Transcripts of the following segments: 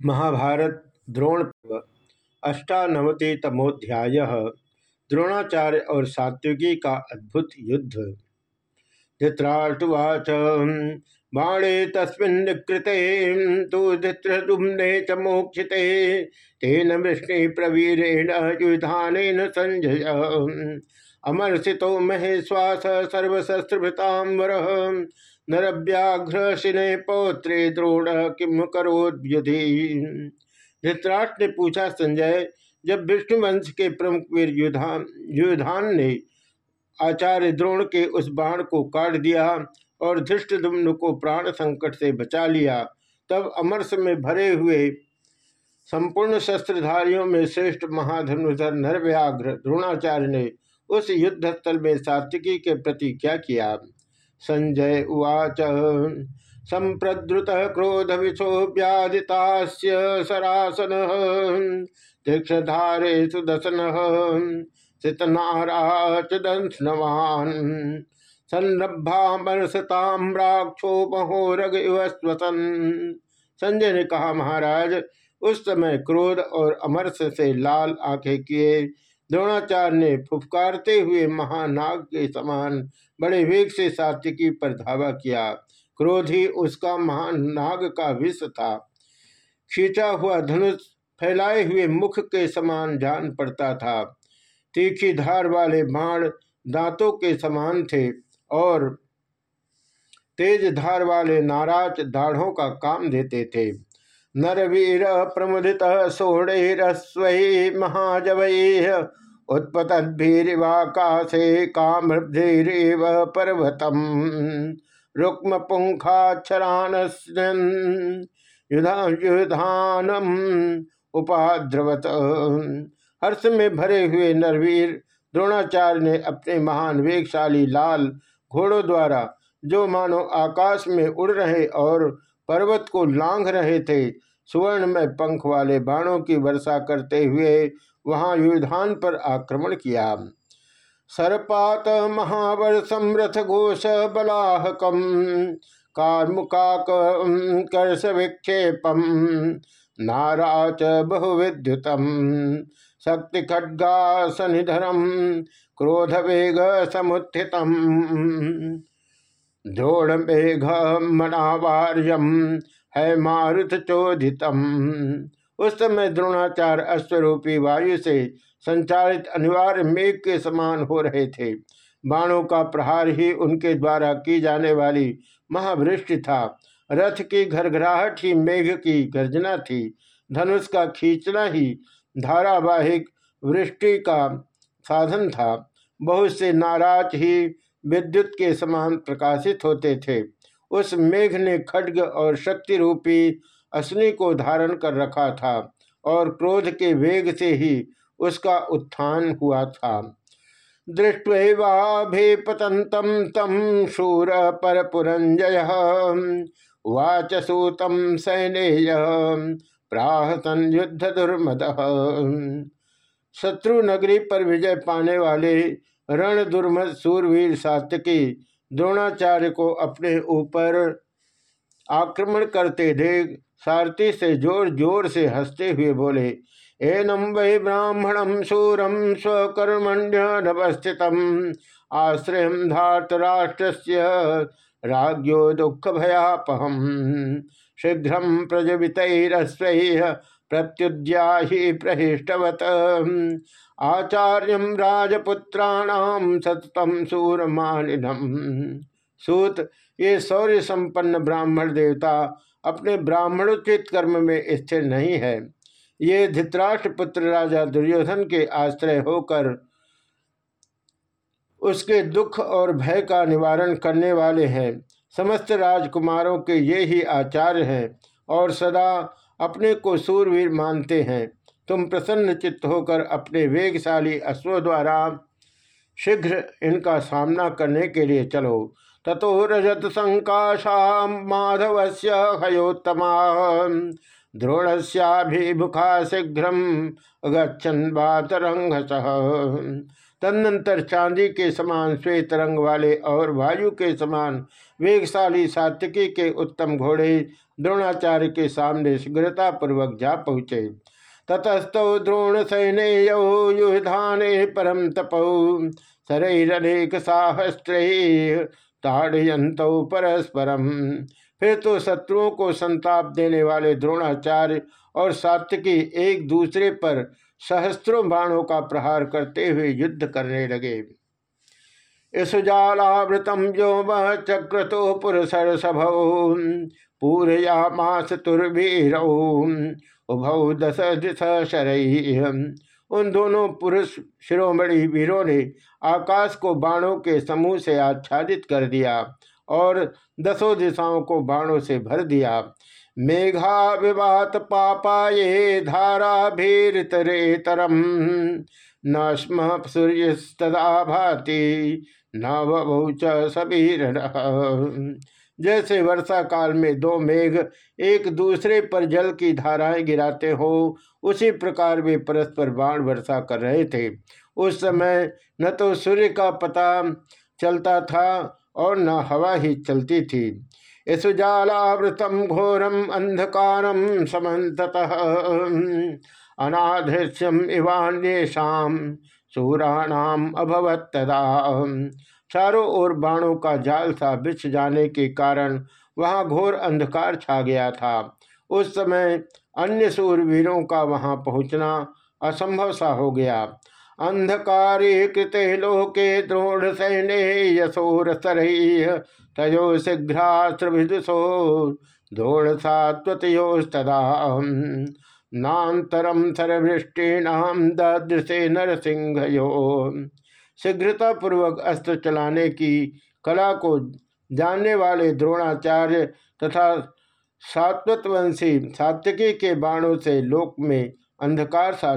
महाभारत द्रोण अष्टानवति तमोध्याय द्रोणाचार्य और सात्विकी का अद्भुत युद्ध। धृतराष्ट्रवाच बाणे तस्मिन्नकृते तो धृतुम्ने च मोक्षिते, तेन वृष्णि प्रवीरेण युधान संजय। अमर्षितो महेश्वास सर्वशस्त्रभृतांबर नरव्याघ्र शिने पौत्रे द्रोण किम करोद्युधि? धृतराष्ट्र ने पूछा संजय, जब विष्णुवंश के प्रमुख वीर युधान युधान ने आचार्य द्रोण के उस बाण को काट दिया और धृष्ट को प्राण संकट से बचा लिया, तब अमरस में भरे हुए संपूर्ण शस्त्रधारियों में श्रेष्ठ महाधनुधर नरव्याघ्र द्रोणाचार्य ने उस युद्ध स्थल में सात्विकी के प्रति क्या किया? संजय उवाच। संप्रद्रुत क्रोध विशो व्यादितास्य सरासन तीक्षधारे सुदसन चितनाराचदंसनवान संरभामरसताम्राक्षो महोरग स्वसन संजय ने कहा, महाराज, उस समय क्रोध और अमरस से लाल आँखें किए। द्रोणाचार्य ने फुफकारते हुए महानाग के समान बड़े वेग से सात्विकी पर धावा किया। क्रोध ही उसका महान नाग का विष था। खींचा हुआ धनुष फैलाए हुए मुख के समान जान पड़ता था। तीखी धार वाले बाण दांतों के समान थे और तेज धार वाले नाराज़ दाढ़ों का काम देते थे। नरवीर प्रमुदित सोढ़स्व महाजवै उत्पतद्भिवाकाशे कामृद्धिव पर्वतम। रुक्म पुंखाक्षरान युधानम उपाद्रवत। हर्ष में भरे हुए नरवीर द्रोणाचार्य ने अपने महान वेगशाली लाल घोड़ों द्वारा जो मानो आकाश में उड़ रहे और पर्वत को लांघ रहे थे सुवर्ण में पंख वाले बाणों की वर्षा करते हुए वहाँ युधान पर आक्रमण किया। सर्पात महावर समृथ घोष बलाहकम, कार्मुकाक कर्ष विक्षेपम नाराच बहुविद्युतम शक्ति खड्गासनिधरम क्रोध वेग समुत्थित द्रोण मेघ मनावार्यम है मारुत चोदितम उस समय द्रोणाचार्य अश्वरूपी वायु से संचालित अनिवार्य मेघ के समान हो रहे थे। बाणों का प्रहार ही उनके द्वारा की जाने वाली महावृष्टि था। रथ की घरघराहट ही मेघ की गर्जना थी। धनुष का खींचना ही धारावाहिक वृष्टि का साधन था। बहुत से नाराज़ ही विद्युत के समान प्रकाशित होते थे। उस मेघ ने खड्ग और शक्ति रूपी अश्नि को धारण कर रखा था और क्रोध के वेग से ही उसका उत्थान हुआ था। दृष्टवाभिपतंतम तम शूर पर पुरंजय वाच सूतम सैनेय प्राह युद्ध दुर्मद शत्रु नगरी पर विजय पाने वाले रण दुर्मद सूरवीर सात्यकी द्रोणाचार्य को अपने ऊपर आक्रमण करते देख सारथी से ज़ोर ज़ोर से हँसते हुए बोले, एनम वै ब्राह्मणम शूरम स्वकर्मण्य नवस्थित आश्रय धातराष्ट्र राज्यो दुख भयापहम शीघ्र प्रजवितरस्व प्रत्युद्या प्रहिष्टवत। आचार्य राजपुत्राणाम सततम सूरमालिनम। सूत, ये सौर्य संपन्न ब्राह्मण देवता अपने ब्राह्मणोचित कर्म में स्थिर नहीं है, ये धृतराष्ट्र पुत्र राजा दुर्योधन के आश्रय होकर उसके दुख और भय का निवारण करने वाले हैं। समस्त राजकुमारों के ये ही आचार्य हैं और सदा अपने को सूरवीर मानते हैं। तुम प्रसन्न चित्त होकर अपने वेगशाली अश्व द्वारा शीघ्र इनका सामना करने के लिए चलो। ततो रजत संकाशा माधव से हयोत्तमा। द्रोणस्याभिमुखा शीघ्र गच्छन बातरंग तदनंतर चांदी के समान, श्वेत रंग वाले और वायु के समान, वेगशाली सात्विकी के उत्तम घोड़े द्रोणाचार्य के सामने शीघ्रता पूर्वक जा पहुँचे। ततस्तौ द्रोण सैन्य युधाने परम तपौ। शरीरनेक साहस्त्र परस्परम। फिर तो शत्रुओं को संताप देने वाले द्रोणाचार्य और सात्विकी एक दूसरे पर सहस्त्रों बाणों का प्रहार करते हुए युद्ध करने लगे। वह चक्र तो पुरुषर सभौ, पूरया मास तुर्वीर, उभौ दस दिश उन दोनों पुरुष शिरोमणि वीरों ने आकाश को बाणों के समूह से आच्छादित कर दिया और दसों दिशाओं को बाणों से भर दिया। मेघा विवात पापा ये धारा भीतरे तरम न स्म सूर्यस्तदा भाति न वच सबीर जैसे वर्षा काल में दो मेघ एक दूसरे पर जल की धाराएँ गिराते हो, उसी प्रकार वे परस्पर बाण वर्षा कर रहे थे। उस समय न तो सूर्य का पता चलता था और न हवा ही चलती थी। इसुजालावृतम घोरम अंधकारम समत अनाधृश्यम इवान्येषाम सूराणाम अभवत तदा। चारों ओर बाणों का जाल सा बिछ जाने के कारण वहाँ घोर अंधकार छा गया था। उस समय अन्य सूरवीरों का वहाँ पहुँचना असंभव सा हो गया। अंधकारे कृते लोके द्रोण सैन्य यशोर तयो शीघ्रास्त्रभिदुषो नातरम सरवृष्टिनाम ददृशे नरसिंह शीघ्रता पूर्वक अस्त्र चलाने की कला को जानने वाले द्रोणाचार्य तथा सात्वतवंशी सात्विकी के बाणों से लोक में अंधकार सा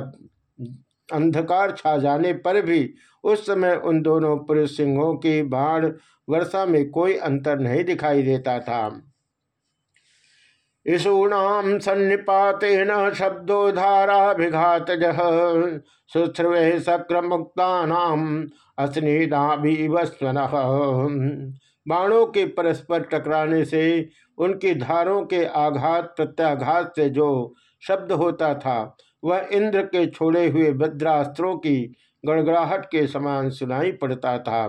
अंधकार छा जाने पर भी उस समय उन दोनों पुरुष सिंहों की बाण वर्षा में कोई अंतर नहीं दिखाई देता था। ईशूणाम सन्निपातेन शब्दो धाराभिघात शुश्रवे शक्र मुक्ता अस्निदाभिवस्वन बाणों के परस्पर टकराने से उनकी धारों के आघात, प्रत्याघात से जो शब्द होता था, वह इंद्र के छोड़े हुए भद्रास्त्रों की गड़गड़ाहट के समान सुनाई पड़ता था।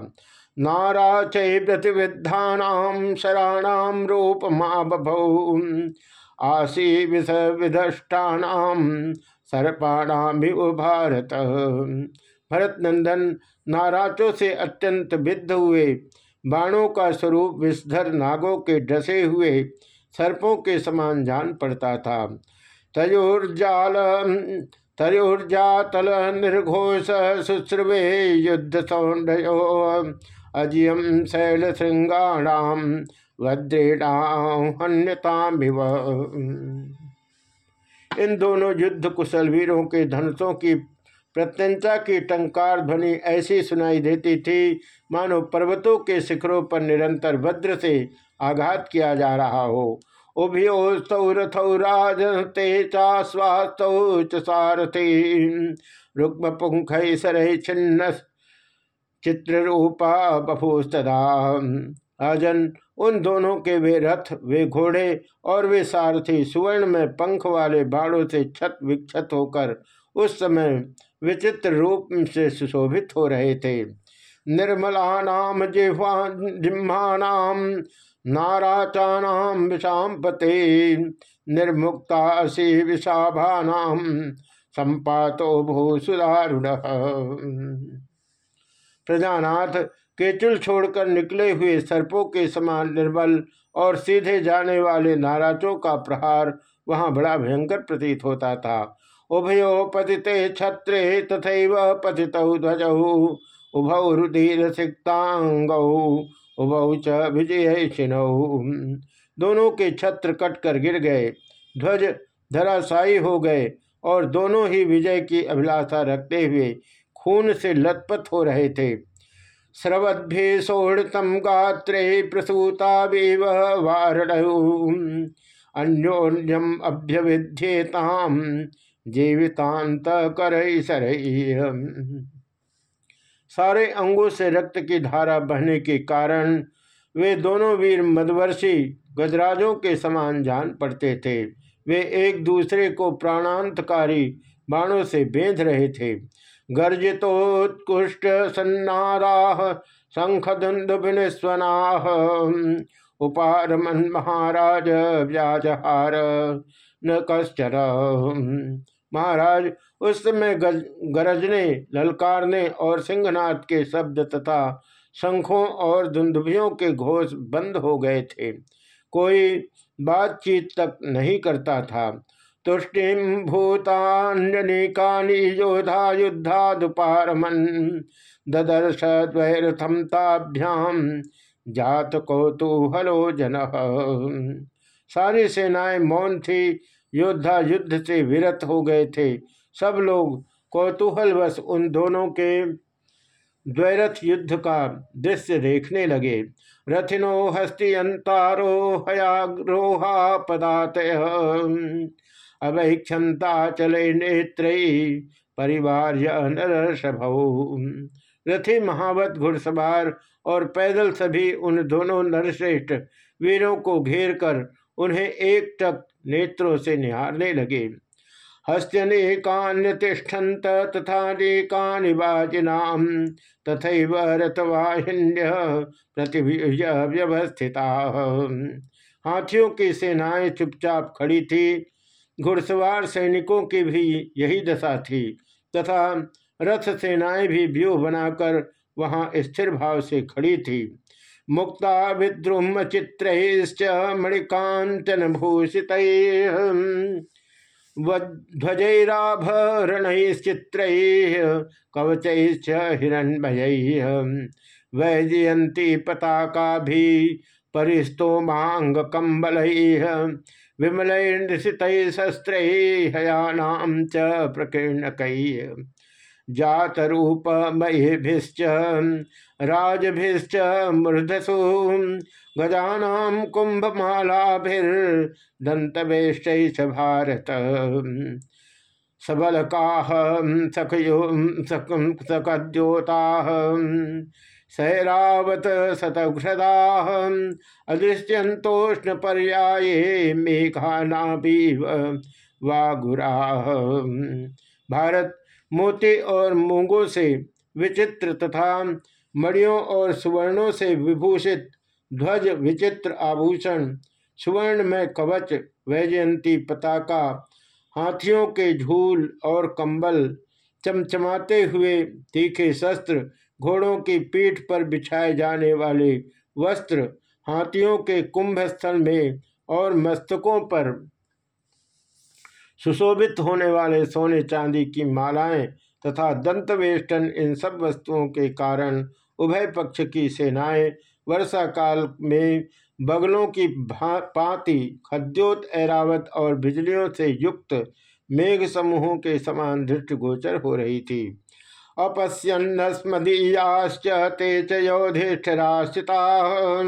नाराचे प्रतिविद्धानाम शराणाम रूप आशी विष विधष्टानाम सर्पाणाम भरत नंदन नाराचों से अत्यंत विद्ध हुए। बाणों का स्वरूप विषधर नागों के डसे हुए सर्पों के समान जान पड़ता था। तयोर्जाल तयोर्जातल निर्घोष शुश्रवे युद्ध सौंडयो अजियम शैल श्रृंगाणाम वज्रेणान्यताम इन दोनों युद्ध कुशल वीरों के धनुषों की प्रत्यंता की टंकार ध्वनि ऐसी सुनाई देती थी, मानो पर्वतों के शिखरों पर निरंतर वज्र से आघात किया जा रहा हो। उभयोस्तौ रथौ राजते चास्वास्तौ च रुक्म छिन्न चित्ररूपा बभूस्तदा। राजन, उन दोनों के वे रथ, वे घोड़े और वे सारथी सुवर्ण में पंख वाले बाणों से छत विक्षत होकर उस समय विचित्र रूप से सुशोभित हो रहे थे। निर्मला नाम जिह्वा जिम्हानाम नाराचानाम विषाम पते निर्मुक्ता सी संपातो भूसुदारुण प्रजानाथ केचुल छोड़कर निकले हुए सर्पों के समान निर्बल और सीधे जाने वाले नाराजों का प्रहार वहाँ बड़ा भयंकर प्रतीत होता था। उभयो पतिते छत्रे तथा पतित ध्वज, उभौ रुधिर सिक्तांग उभौ च विजय दोनों के छत्र कट कर गिर गए। ध्वज धराशायी हो गए और दोनों ही विजय की अभिलाषा रखते हुए खून से लथपथ हो रहे थे। स्रवद्भिषोड़तम गात्रे प्रसूता अन्योन्यम अभ्यविध्येताम जीवितांत कर सारे अंगों से रक्त की धारा बहने के कारण वे दोनों वीर मदवर्षी गजराजों के समान जान पड़ते थे। वे एक दूसरे को प्राणांतकारी बाणों से बेंध रहे थे। गर्जितोत्कुष्ट सन्नारा शंख धुंधुभिस्वनाह उपारमन महाराज व्याजहार, न कश्चर महाराज उस समय गरजने, ललकारने और सिंहनाथ के शब्द तथा शंखों और दुंदुभियों के घोष बंद हो गए थे। कोई बातचीत तक नहीं करता था। तुष्टि भूतान्यनेकानि योधा युद्धादुपारमन ददर्श द्वैरथम ताभ्याम जात कौतूहलो जन। सारी सेनाएँ मौन थी। योद्धा युद्ध से विरत हो गए थे। सब लोग कौतूहलवश उन दोनों के द्वैरथ युद्ध का दृश्य देखने लगे। रथिनो हस्तियंतारो हयाग्रोहा पदात अवैक्षता चले नेत्र परिवार रथी महावत घुड़सवार और पैदल सभी उन दोनों नरश्रेष्ठ वीरों को घेर कर उन्हें एक टक नेत्रों से निहारने लगे। हस्त्यनेकान्यतिष्ठन्त तथा नेकानि वाजिनाम। तथैव रथवाहिन्य व्यवस्थिता हाथियों की सेनाएँ चुपचाप खड़ी थी। घुड़सवार सैनिकों की भी यही दशा थी तथा रथ सेनाएँ भी व्यूह बनाकर वहाँ स्थिर भाव से खड़ी थी। मुक्ता विद्रुम चित्र मणिकांचन भूषित ध्वजैराभरणश्चित्र कवच हिरण्मय। वैजयंती पताका भी परिस्तोमांग कम्बल विमलैर्निशित शस्त्र हयानाम च प्रकीर्णक। जातरूपमयभिश्च राजभिश्च मृदसु गजानाम कुंभमालाभिर्दंतवेश भारत। सबलका सखयो सकद्योता, सैरावत शतघ्रदा अदृश्यंतोष्ण पर्याये मेघानाभिव वागुरा। भारत मोती और मूंगों से विचित्र तथा मणियों और सुवर्णों से विभूषित ध्वज विचित्र आभूषण सुवर्ण में कवच, वैजयंती पताका, हाथियों के झूल और कंबल, चमचमाते हुए तीखे शस्त्र, घोड़ों की पीठ पर बिछाए जाने वाले वस्त्र, हाथियों के कुंभ स्थल में और मस्तकों पर। सुशोभित होने वाले सोने चांदी की मालाएँ तथा दंत वेष्टन इन सब वस्तुओं के कारण उभय पक्ष की सेनाएँ वर्षा काल में बगलों की पाति, खद्योत, ऐरावत और बिजलियों से युक्त मेघ समूहों के समान दृष्ट गोचर हो रही थी। अपश्यन्नस्मदीयाश्च ते च योधिष्ठिराश्चिता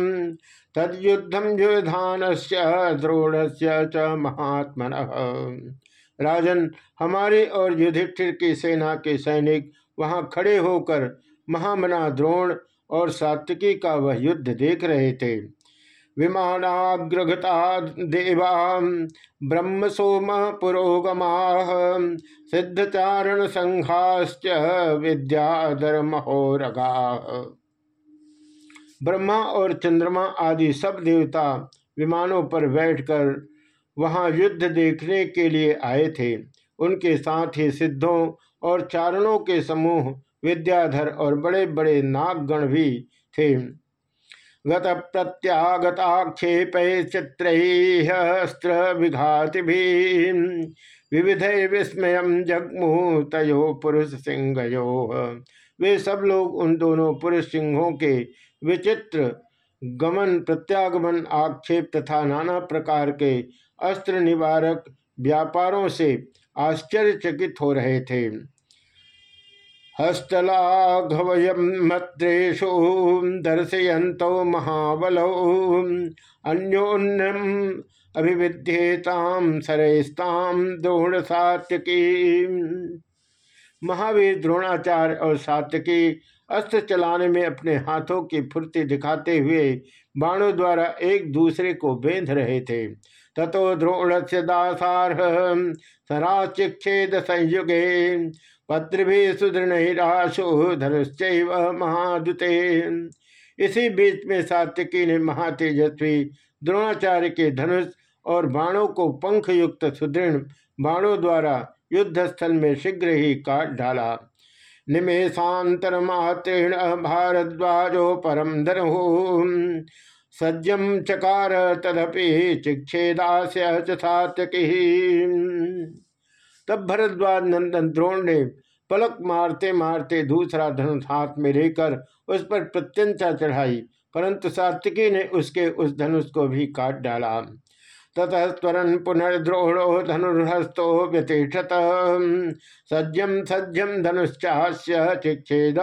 तद्युद्धम युधान से द्रोण से च महात्मन। राजन, हमारे और युधिष्ठिर की सेना के सैनिक वहाँ खड़े होकर महामना द्रोण और सात्विकी का वह युद्ध देख रहे थे। विमानाग्रगता देवा ब्रह्म सोम पुरोगमा सिद्धचारण संघाश्च विद्याधर महोरगा ब्रह्मा और चंद्रमा आदि सब देवता विमानों पर बैठकर वहाँ युद्ध देखने के लिए आए थे। उनके साथ ही सिद्धों और चारणों के समूह विद्याधर और बड़े बड़े नागगण भी थे। गत प्रत्यागताक्षेप चित्रस्त्र विघाति विविध विस्मय जगमु तयो पुरुष सिंह वे सब लोग उन दोनों पुरुष सिंहों के विचित्र गमन, प्रत्यागमन, आक्षेप तथा नाना प्रकार के अस्त्र निवारक व्यापारों से आश्चर्यचकित हो रहे थे। हस्तलाघवयमत्रेषु दर्शयन्तौ महाबलौ। अन्योन्यम अभिविध्येताम सरस्ताम द्रोण सात्यकी महावीर द्रोणाचार्य और सात्यकी अस्त्र चलाने में अपने हाथों की फुर्ती दिखाते हुए बाणों द्वारा एक दूसरे को बेंध रहे थे। ततो द्रोण से दासारह सराचिक्षेद संयुगे पत्र भी सुदृढ़ धनुश्च महादुते। इसी बीच में सात्विकी ने महातेजस्वी, द्रोणाचार्य के धनुष और बाणों को पंख युक्त सुदृढ़ बाणों द्वारा युद्ध स्थल में शीघ्र ही काट डाला। निमेशांतर मात्रेण भारद्वाजो परम धनहो सज्जम चकार तदपि चिक्षेदास्य सात्यकी तब भरद्वाज नंदन द्रोण ने पलक मारते मारते दूसरा धनुष हाथ में लेकर उस पर प्रत्यंचा चढ़ाई, परंतु सात्विकी ने उसके उस धनुष को भी काट डाला। ततः स्वरन पुनर्द्रोणो धनुर्हस्तो व्यतिषत सज्जम सज्जम धनुश्चास्य चिक्षेद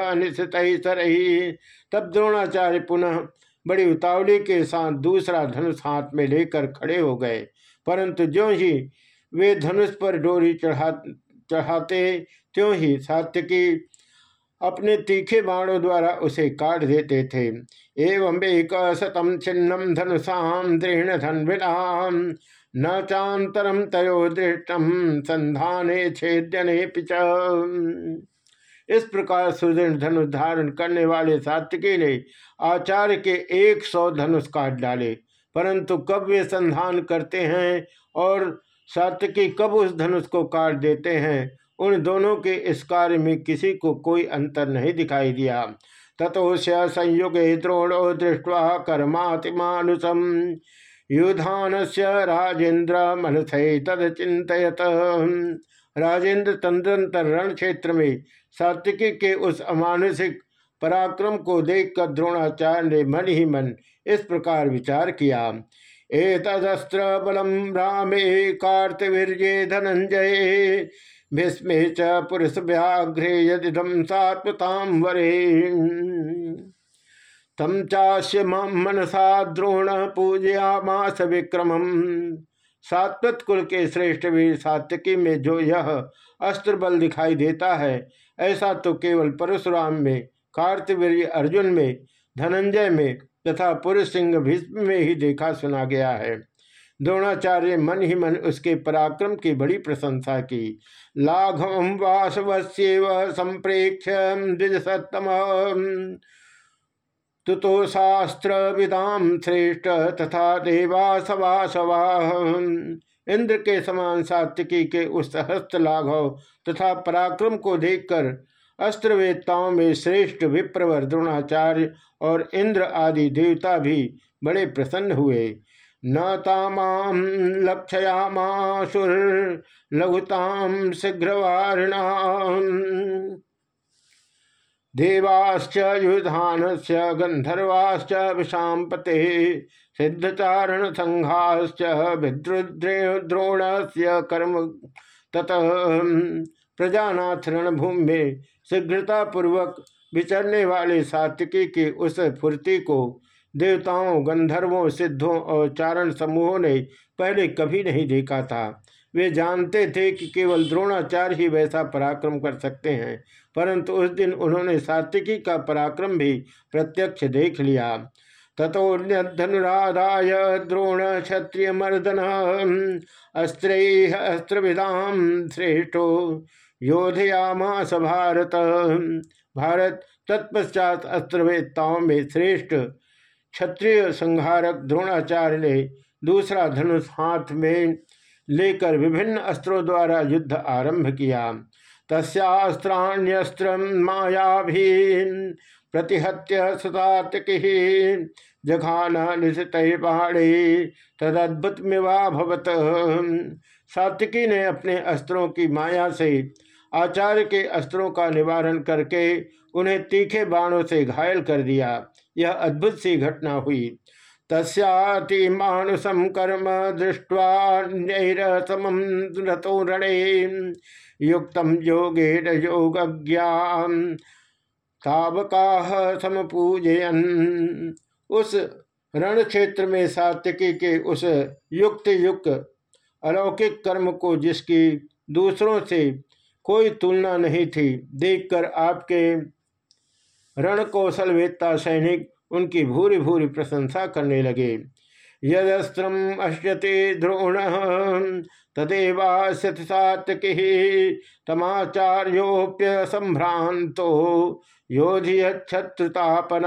तब द्रोणाचार्य पुनः बड़ी उतावली के साथ दूसरा धनुष हाथ में लेकर खड़े हो गए, परंतु जो ही वे धनुष पर डोरी चढ़ा, चढ़ाते त्यों ही सात्यकी अपने तीखे बाणों द्वारा उसे काट देते थे। एवं एक शतम छिन्नम धनुषाम दृढ़ धनविनाम न चातरम तयो दृष्टम संधाने छेद्यने पिच। इस प्रकार सुदृढ़ धनुष धारण करने वाले सात्विकी ने आचार्य के एक सौ धनुष काट डाले, परंतु कब वे संधान करते हैं और सात्विकी कब उस धनुष को काट देते हैं? उन दोनों के इस कार्य में किसी को कोई अंतर नहीं दिखाई दिया। तथोश संयुगे द्रोणो दृष्टवा कर्मातिमानुषम। युधान से राजेन्द्र मनस तद चिंतित राजेंद्र तंत्र रण क्षेत्र में सात्विकी के उस अमानुषिक पराक्रम को देखकर द्रोणाचार्य ने मन ही मन इस प्रकार विचार किया। एतदस्त्र बलम रामे कार्तवीर्ये धनंजय भीष्मे च पुरुष व्याघ्रे यदिदम सात्वताम वरे तम चाश्य मनसा द्रोण पूजयामास विक्रम सात्वत कुल के श्रेष्ठ वीर सात्यकी में जो यह अस्त्र बल दिखाई देता है, ऐसा तो केवल परशुराम में कार्तवीर अर्जुन में, धनंजय में तथा पुरुष सिंह भीष्म में ही देखा सुना गया है। द्रोणाचार्य मन ही मन उसके पराक्रम की बड़ी प्रशंसा की। लाघव वासवस्व संप्रेक्ष तुतो शास्त्र विदाम श्रेष्ठ तथा देवासवासवा इंद्र के समान सात्विकी के उस हस्त लाघव तथा पराक्रम को देखकर अस्त्रवेत्ताओं में श्रेष्ठ विप्रवर द्रोणाचार्य और इंद्र आदि देवता भी बड़े प्रसन्न हुए। न तामाम लक्षयामासुर लघुताम शीघ्रवारिणा। देवाश्च युधान से गंधर्वाश्च विषाम पते सिद्धचारण संघाश्च द्रोण से कर्म ततः प्रजानाथ रणभूमि में शीघ्रता पूर्वक विचरने वाले सात्विकी की उस फुर्ती को देवताओं, गंधर्वों, सिद्धों और चारण समूहों ने पहले कभी नहीं देखा था। वे जानते थे कि केवल द्रोणाचार्य ही वैसा पराक्रम कर सकते हैं, परंतु उस दिन उन्होंने सात्विकी का पराक्रम भी प्रत्यक्ष देख लिया। तथोन्यधनुराधाय द्रोण क्षत्रिय मर्दन अस्त्र अस्त्र विदाम श्रेष्ठो योधयामास भारत भारत तत्पश्चात अस्त्रवेत्ताओं में श्रेष्ठ क्षत्रिय संहारक द्रोणाचार्य ने दूसरा धनुष हाथ में लेकर विभिन्न अस्त्रों द्वारा युद्ध आरंभ किया। तस्त्राण्यस्त्र माया भी प्रतिहत्य सुतातकी जघान निशित पहाड़ी तदद्भुत मिवाभवत सात्विकी ने अपने अस्त्रों की माया से आचार्य के अस्त्रों का निवारण करके उन्हें तीखे बाणों से घायल कर दिया। यह अद्भुत सी घटना हुई। तस्याति मानुषम कर्म दृष्ट्वा रतो रणे। युक्त योगे योगज्ञान तावका समपूजयन। उस रण क्षेत्र में सात्विकी के उस युक्त युक्त अलौकिक कर्म को जिसकी दूसरों से कोई तुलना नहीं थी। देखकर आपके रण कौशल वेत्ता सैनिक उनकी भूरी भूरी प्रशंसा करने लगे। यदस्त्रम अश्यते द्रोण तदेवास्यति सात्विक तमाचार्योप्य संभ्रांतो योधिय छत्रतापन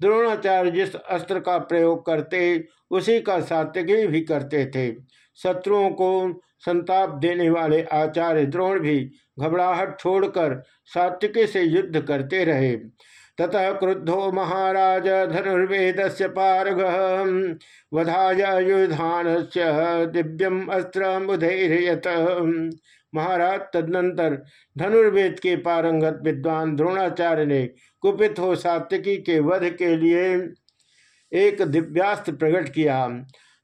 द्रोणाचार्य जिस अस्त्र का प्रयोग करते, उसी का सात्यकी भी करते थे। शत्रुओं को संताप देने वाले आचार्य द्रोण भी घबराहट छोड़कर सात्विकी से युद्ध करते रहे। ततः क्रुद्धो महाराज धनुर्वेद से पारग। वधाय युधान से दिव्यम अस्त्र मुधैर्यत महाराज तदनंतर धनुर्वेद के पारंगत विद्वान द्रोणाचार्य ने कुपित हो सात्विकी के वध के लिए एक दिव्यास्त्र प्रकट किया।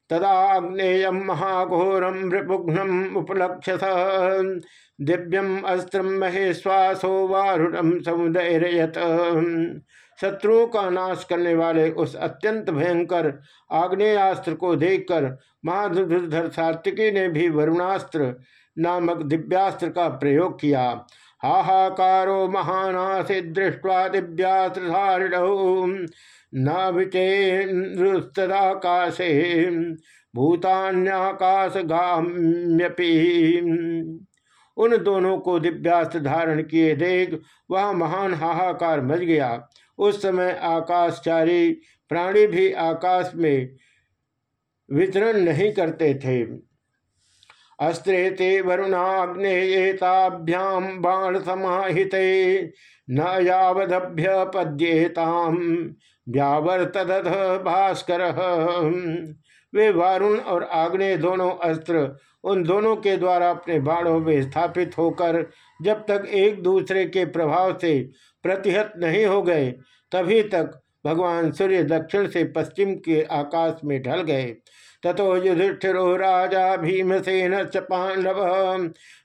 तदाग्नेय महाघोरम रिपुघ्नम उपलक्ष्य दिव्यम अस्त्र महेश्वासो वारुणम समुदयत शत्रुओं का नाश करने वाले उस अत्यंत भयंकर आग्नेयास्त्र को देखकर महाधुधर सात्विकी ने भी वरुणास्त्र नामक दिव्यास्त्र का प्रयोग किया। हाहाकारो महानासी दृष्टवा दिव्यास्त्रधारिण न विचेन्द्रुस्तदाकाशे भूतान्याकाश गाम्यपी उन दोनों को दिव्यास्त्र धारण किए देख वह महान हाहाकार मच गया। उस समय आकाशचारी प्राणी भी आकाश में वितरण नहीं करते थे। अस्त्रे ते वरुणाग्नेताभ्याम बाण समाहित न यावदभ्य पद्येताम व्यावर्तद भास्कर वे वारुण और आग्नेय दोनों अस्त्र उन दोनों के द्वारा अपने बाणों में स्थापित होकर जब तक एक दूसरे के प्रभाव से प्रतिहत नहीं हो गए, तभी तक भगवान सूर्य दक्षिण से पश्चिम के आकाश में ढल गए। तथो युधिष्ठिरो राजा भीमसेन च पांडव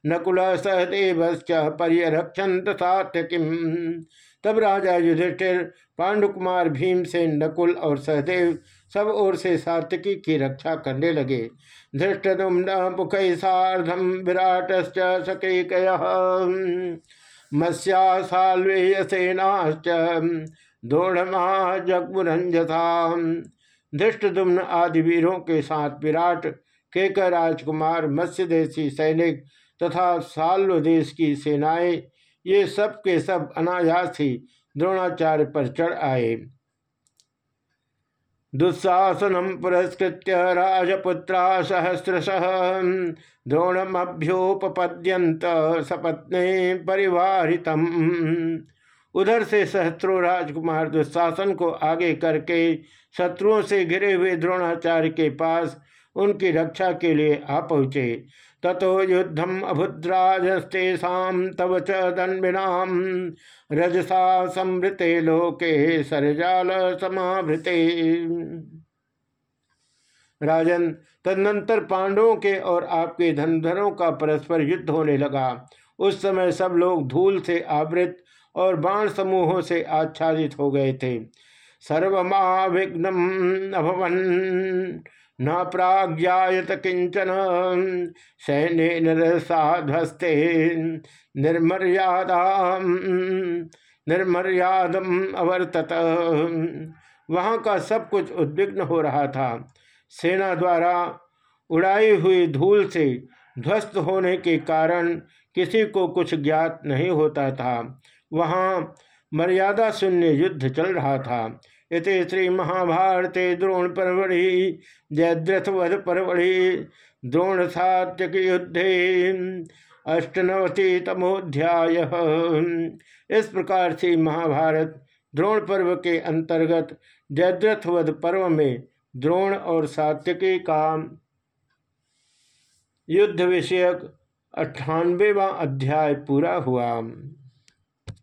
नकुल सहदेव पर्यरक्षंत सात्यकिम तब राजा युधिष्ठिर, पांडुकुमार, भीमसेन, नकुल और सहदेव सब ओर से सात्यकी की रक्षा करने लगे। धृष्टुम्न मुख साधम विराट साल्वेय सेनाश्च द्रोणमा जगमुरंजथा धृष्टुम्न आदि वीरों के साथ विराट, केकर राजकुमार मत्स्य देशी सैनिक तथा साल्व देश की सेनाएँ, ये सब के सब अनायास ही द्रोणाचार्य पर चढ़ आए। दुस्साहसनम पुरस्कृत राजपुत्रा सहस्रश द्रोणमभ्योपद्यंत सपत्ने परिवारितम। उधर से सहस्त्रों राजकुमार दुशासन को आगे करके शत्रुओं से घिरे हुए द्रोणाचार्य के पास उनकी रक्षा के लिए आ पहुँचे। ततो युद्धम अभुद्राजस्तेषा तव च दंडिनाम रजसा समृते लोके सरजाल समाभृते राजन तदनंतर पांडवों के और आपके धनधरों का परस्पर युद्ध होने लगा। उस समय सब लोग धूल से आवृत और बाण समूहों से आच्छादित हो गए थे। सर्वमाविघ्नम अभवन, न प्राज्ञात किंचन सैन्य निरसाधस्ते निर्मर्यादा निर्मर्यादम अवर्तत। वहाँ का सब कुछ उद्विग्न हो रहा था। सेना द्वारा उड़ाई हुई धूल से ध्वस्त होने के कारण किसी को कुछ ज्ञात नहीं होता था। वहाँ मर्यादा शून्य युद्ध चल रहा था। इत श्री महाभारते द्रोण परवड़ी जयद्रथ वध परवड़ी द्रोण सात्यक युद्धे अष्टनवति तमोध्याय इस प्रकार से महाभारत द्रोण पर्व के अंतर्गत जयद्रथ वध पर्व में द्रोण और सात्यकी का युद्ध विषयक अठानवेवा अध्याय पूरा हुआ।